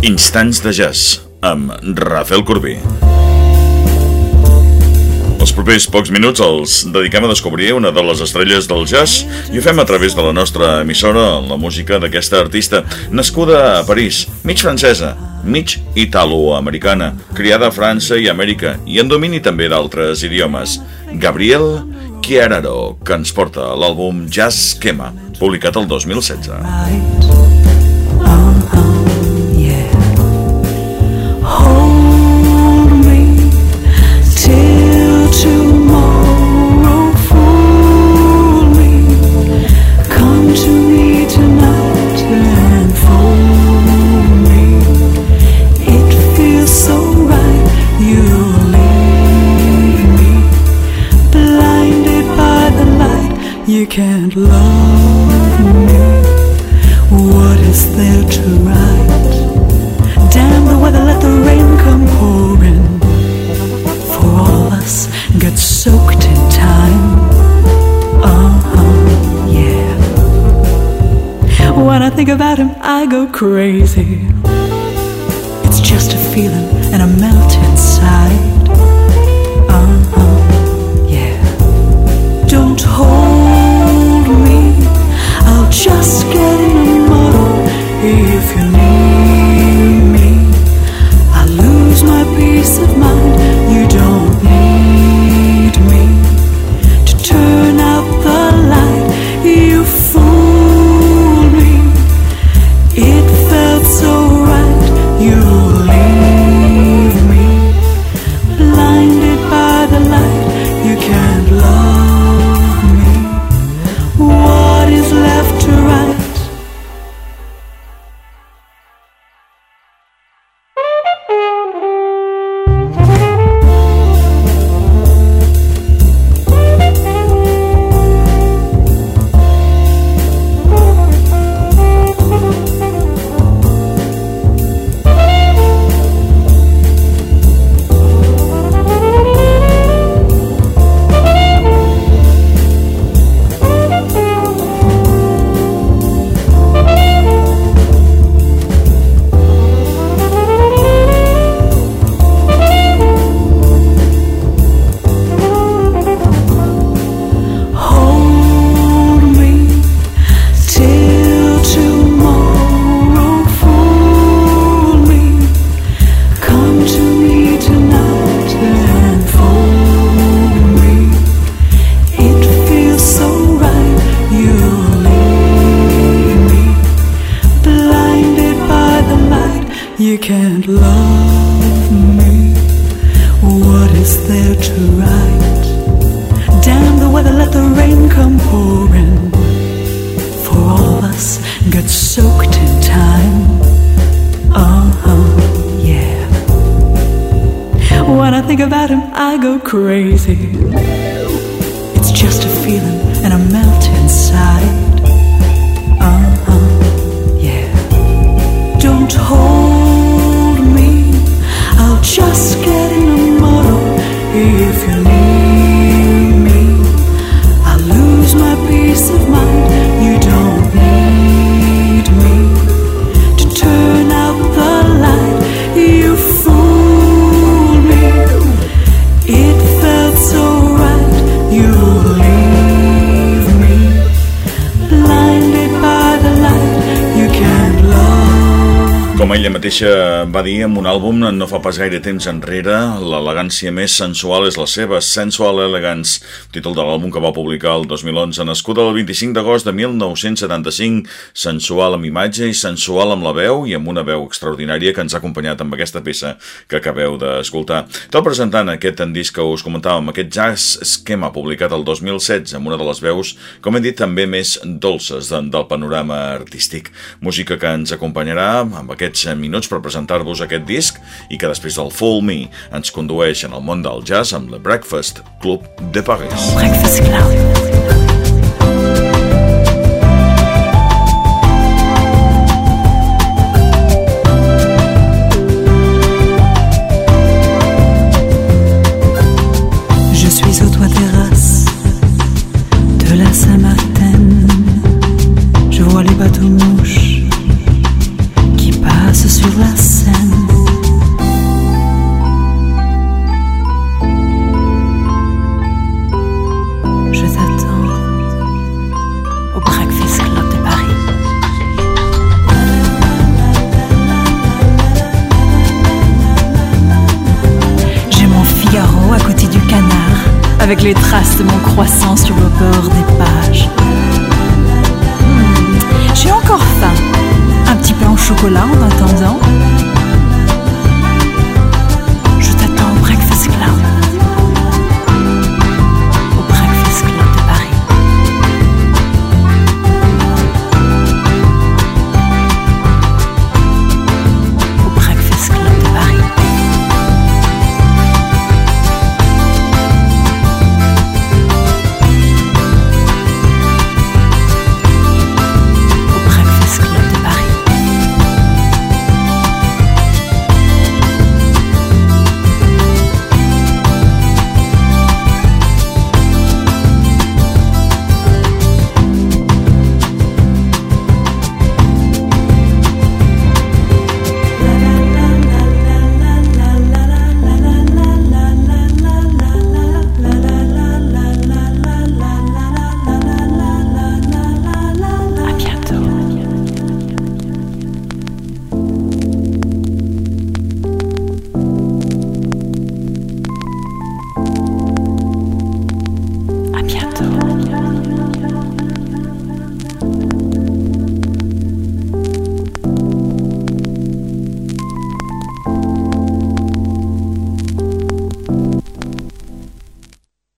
Instants de jazz amb Rafael Corbí. Els propers pocs minuts els dediquem a descobrir una de les estrelles del jazz i ho fem a través de la nostra emissora, la música d'aquesta artista, nascuda a París, mig francesa, mig italo-americana, criada a França i Amèrica i en domini també d'altres idiomes. Gabriel Chiararo, que ens porta l'àlbum Jazz Schema, publicat el 2016. Can't love me. What is there to write? Damn the weather, let the rain come pouring. For all of us get soaked in time. Uh huh, yeah. When I think about him, I go crazy. It's just a feeling just getting on if you You can't love me. What is there to write? Damn the weather, let the rain come pouring. For all of us get soaked in time. Uh huh, yeah. When I think about him, I go crazy. It's just a feeling Com ella mateixa va dir en un àlbum no fa pas gaire temps enrere, l'elegància més sensual és la seva, Sensual Elegance, títol de l'àlbum que va publicar el 2011, nascuda el 25 d'agost de 1975, sensual amb imatge i sensual amb la veu i amb una veu extraordinària que ens ha acompanyat amb aquesta peça que acabeu d'escoltar. Tot presentant aquest disc que us comentàvem, aquest jazz esquema publicat el 2016 amb una de les veus, com hem dit, també més dolces de, del panorama artístic. Música que ens acompanyarà amb aquests minuts per presentar-vos aquest disc i que després del Fool Me ens condueix en el món del jazz amb la Breakfast Club de Paris. Breakfast Club. Avec les traces de mon croissant sur le bord des pages. Hmm, J'ai encore faim. Un petit pain au chocolat en attendant.